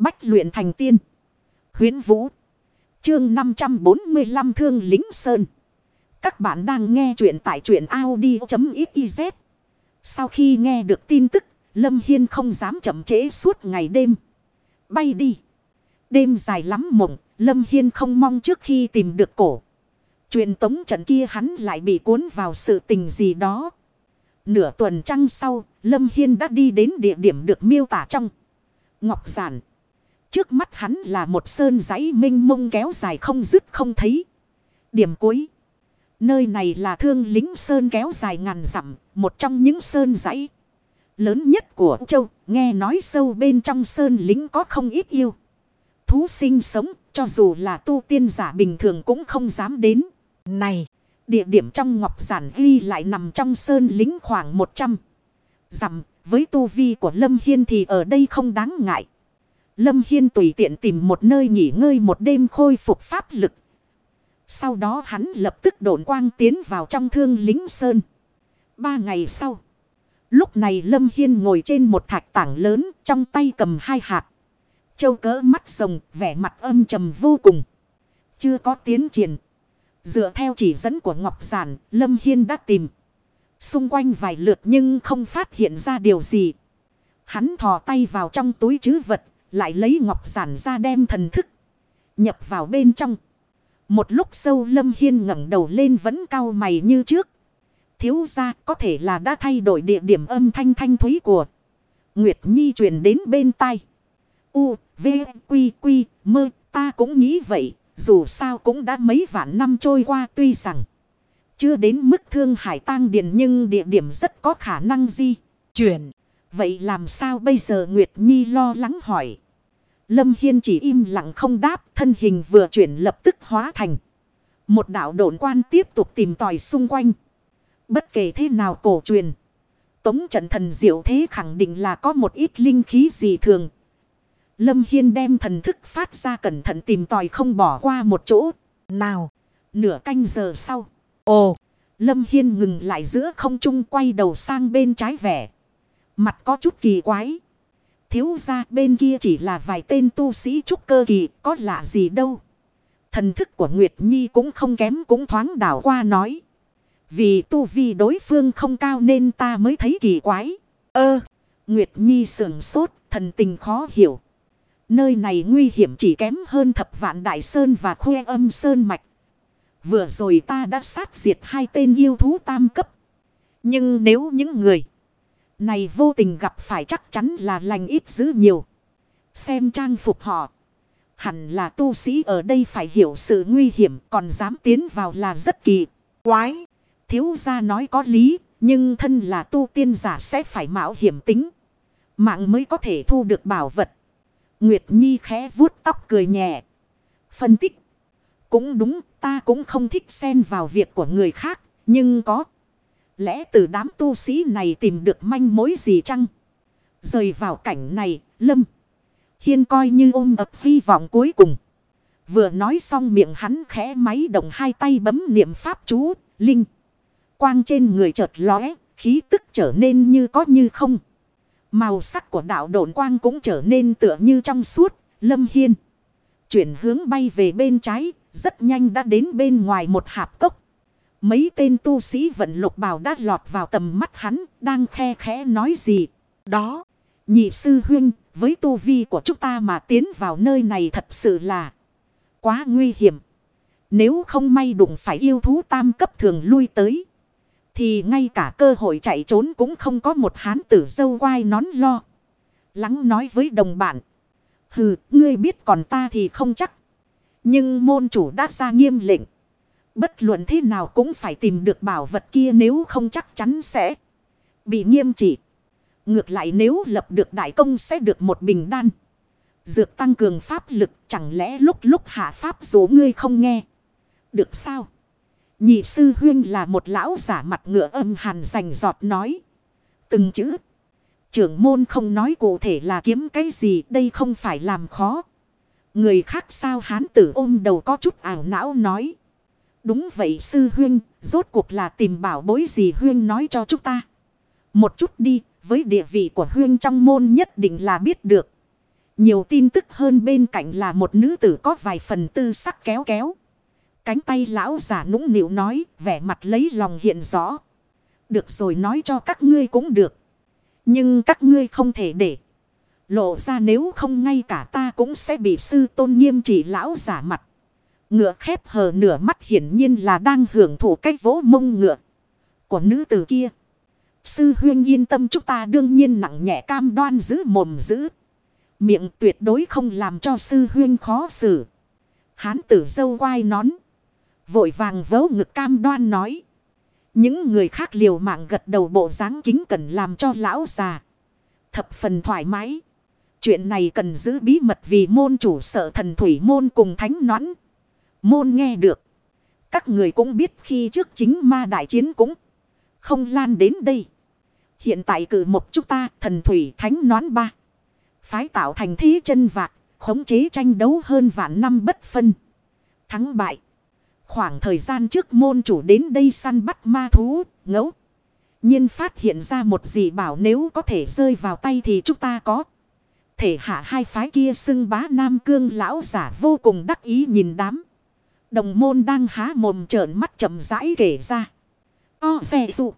Bách luyện thành tiên. Huyến Vũ. Chương 545 Thương Lính Sơn. Các bạn đang nghe truyện tại truyện Audi.xyz. Sau khi nghe được tin tức, Lâm Hiên không dám chậm trễ suốt ngày đêm. Bay đi. Đêm dài lắm mộng, Lâm Hiên không mong trước khi tìm được cổ. Chuyện tống trận kia hắn lại bị cuốn vào sự tình gì đó. Nửa tuần trăng sau, Lâm Hiên đã đi đến địa điểm được miêu tả trong. Ngọc Giản. Trước mắt hắn là một sơn giấy minh mông kéo dài không dứt không thấy. Điểm cuối. Nơi này là thương lính sơn kéo dài ngàn dặm, một trong những sơn giấy lớn nhất của châu. Nghe nói sâu bên trong sơn lính có không ít yêu. Thú sinh sống, cho dù là tu tiên giả bình thường cũng không dám đến. Này, địa điểm trong ngọc giản ghi lại nằm trong sơn lính khoảng 100 dặm. Với tu vi của Lâm Hiên thì ở đây không đáng ngại. Lâm Hiên tùy tiện tìm một nơi nghỉ ngơi một đêm khôi phục pháp lực. Sau đó hắn lập tức độn quang tiến vào trong thương lính sơn. Ba ngày sau. Lúc này Lâm Hiên ngồi trên một thạch tảng lớn trong tay cầm hai hạt. Châu cỡ mắt rồng vẻ mặt âm trầm vô cùng. Chưa có tiến triển. Dựa theo chỉ dẫn của Ngọc Giản, Lâm Hiên đã tìm. Xung quanh vài lượt nhưng không phát hiện ra điều gì. Hắn thò tay vào trong túi chứ vật, lại lấy Ngọc Giản ra đem thần thức. Nhập vào bên trong. Một lúc sâu Lâm Hiên ngẩng đầu lên vẫn cao mày như trước. Thiếu ra có thể là đã thay đổi địa điểm âm thanh thanh thúy của. Nguyệt Nhi truyền đến bên tai. U, V, Quy, Quy, Mơ, ta cũng nghĩ vậy. Dù sao cũng đã mấy vạn năm trôi qua tuy rằng. Chưa đến mức thương hải tang điền nhưng địa điểm rất có khả năng di chuyển. Vậy làm sao bây giờ Nguyệt Nhi lo lắng hỏi. Lâm Hiên chỉ im lặng không đáp thân hình vừa chuyển lập tức hóa thành. Một đạo độn quan tiếp tục tìm tòi xung quanh. Bất kể thế nào cổ truyền. Tống trận thần diệu thế khẳng định là có một ít linh khí gì thường. Lâm Hiên đem thần thức phát ra cẩn thận tìm tòi không bỏ qua một chỗ. Nào, nửa canh giờ sau. Ồ, Lâm Hiên ngừng lại giữa không trung quay đầu sang bên trái vẻ. Mặt có chút kỳ quái. Thiếu ra bên kia chỉ là vài tên tu sĩ trúc cơ kỳ có lạ gì đâu. Thần thức của Nguyệt Nhi cũng không kém cũng thoáng đảo qua nói. Vì tu vi đối phương không cao nên ta mới thấy kỳ quái. Ơ, Nguyệt Nhi sườn sốt, thần tình khó hiểu. Nơi này nguy hiểm chỉ kém hơn thập vạn đại sơn và khuê âm sơn mạch. Vừa rồi ta đã sát diệt hai tên yêu thú tam cấp. Nhưng nếu những người này vô tình gặp phải chắc chắn là lành ít dữ nhiều. Xem trang phục họ. Hẳn là tu sĩ ở đây phải hiểu sự nguy hiểm, còn dám tiến vào là rất kỳ. Quái. Thiếu gia nói có lý. Nhưng thân là tu tiên giả sẽ phải mạo hiểm tính. Mạng mới có thể thu được bảo vật. Nguyệt Nhi khẽ vuốt tóc cười nhẹ. Phân tích. Cũng đúng, ta cũng không thích xen vào việc của người khác. Nhưng có. Lẽ từ đám tu sĩ này tìm được manh mối gì chăng? Rời vào cảnh này, Lâm. Hiên coi như ôm ập hy vọng cuối cùng. Vừa nói xong miệng hắn khẽ máy động hai tay bấm niệm pháp chú, linh. Quang trên người chợt lóe, khí tức trở nên như có như không. Màu sắc của đạo độn quang cũng trở nên tựa như trong suốt, lâm hiên. Chuyển hướng bay về bên trái, rất nhanh đã đến bên ngoài một hạp cốc. Mấy tên tu sĩ vận lục bào đã lọt vào tầm mắt hắn, đang khe khẽ nói gì. Đó, nhị sư huynh, với tu vi của chúng ta mà tiến vào nơi này thật sự là quá nguy hiểm. Nếu không may đụng phải yêu thú tam cấp thường lui tới. Thì ngay cả cơ hội chạy trốn cũng không có một hán tử dâu quai nón lo. Lắng nói với đồng bạn. Hừ, ngươi biết còn ta thì không chắc. Nhưng môn chủ đã ra nghiêm lệnh. Bất luận thế nào cũng phải tìm được bảo vật kia nếu không chắc chắn sẽ bị nghiêm trị. Ngược lại nếu lập được đại công sẽ được một bình đan. Dược tăng cường pháp lực, chẳng lẽ lúc lúc hạ pháp dỗ ngươi không nghe. Được sao? Nhị sư huyên là một lão giả mặt ngựa âm hàn rành giọt nói. Từng chữ. Trưởng môn không nói cụ thể là kiếm cái gì, đây không phải làm khó. Người khác sao hán tử ôm đầu có chút ảo não nói. Đúng vậy sư huyên, rốt cuộc là tìm bảo bối gì huyên nói cho chúng ta. Một chút đi, với địa vị của huyên trong môn nhất định là biết được. Nhiều tin tức hơn bên cạnh là một nữ tử có vài phần tư sắc kéo kéo. Cánh tay lão giả nũng nịu nói, vẻ mặt lấy lòng hiện rõ. Được rồi nói cho các ngươi cũng được. Nhưng các ngươi không thể để. Lộ ra nếu không ngay cả ta cũng sẽ bị sư tôn nghiêm trị lão giả mặt. Ngựa khép hờ nửa mắt hiển nhiên là đang hưởng thụ cách vỗ mông ngựa của nữ tử kia. Sư huyên yên tâm chúng ta đương nhiên nặng nhẹ cam đoan giữ mồm giữ. Miệng tuyệt đối không làm cho sư huyên khó xử. Hán tử dâu quai nón. Vội vàng vấu ngực cam đoan nói. Những người khác liều mạng gật đầu bộ dáng kính cần làm cho lão già. Thập phần thoải mái. Chuyện này cần giữ bí mật vì môn chủ sợ thần thủy môn cùng thánh noãn. Môn nghe được. Các người cũng biết khi trước chính ma đại chiến cũng không lan đến đây. Hiện tại cử một chúng ta thần thủy thánh nón ba. Phái tạo thành thế chân vạc, khống chế tranh đấu hơn vạn năm bất phân. Thắng bại. Khoảng thời gian trước môn chủ đến đây săn bắt ma thú, ngẫu. nhiên phát hiện ra một gì bảo nếu có thể rơi vào tay thì chúng ta có. Thể hạ hai phái kia xưng bá Nam Cương lão giả vô cùng đắc ý nhìn đám. Đồng môn đang há mồm trợn mắt chậm rãi kể ra. O xe dụ.